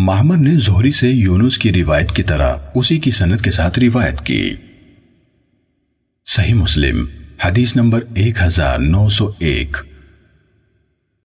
محمد نے زہری سے یونس کی روایت کی طرح اسی کی سنت کے ساتھ روایت کی۔ صحیح مسلم، حدیث نمبر ایک ہزار نو سو ایک۔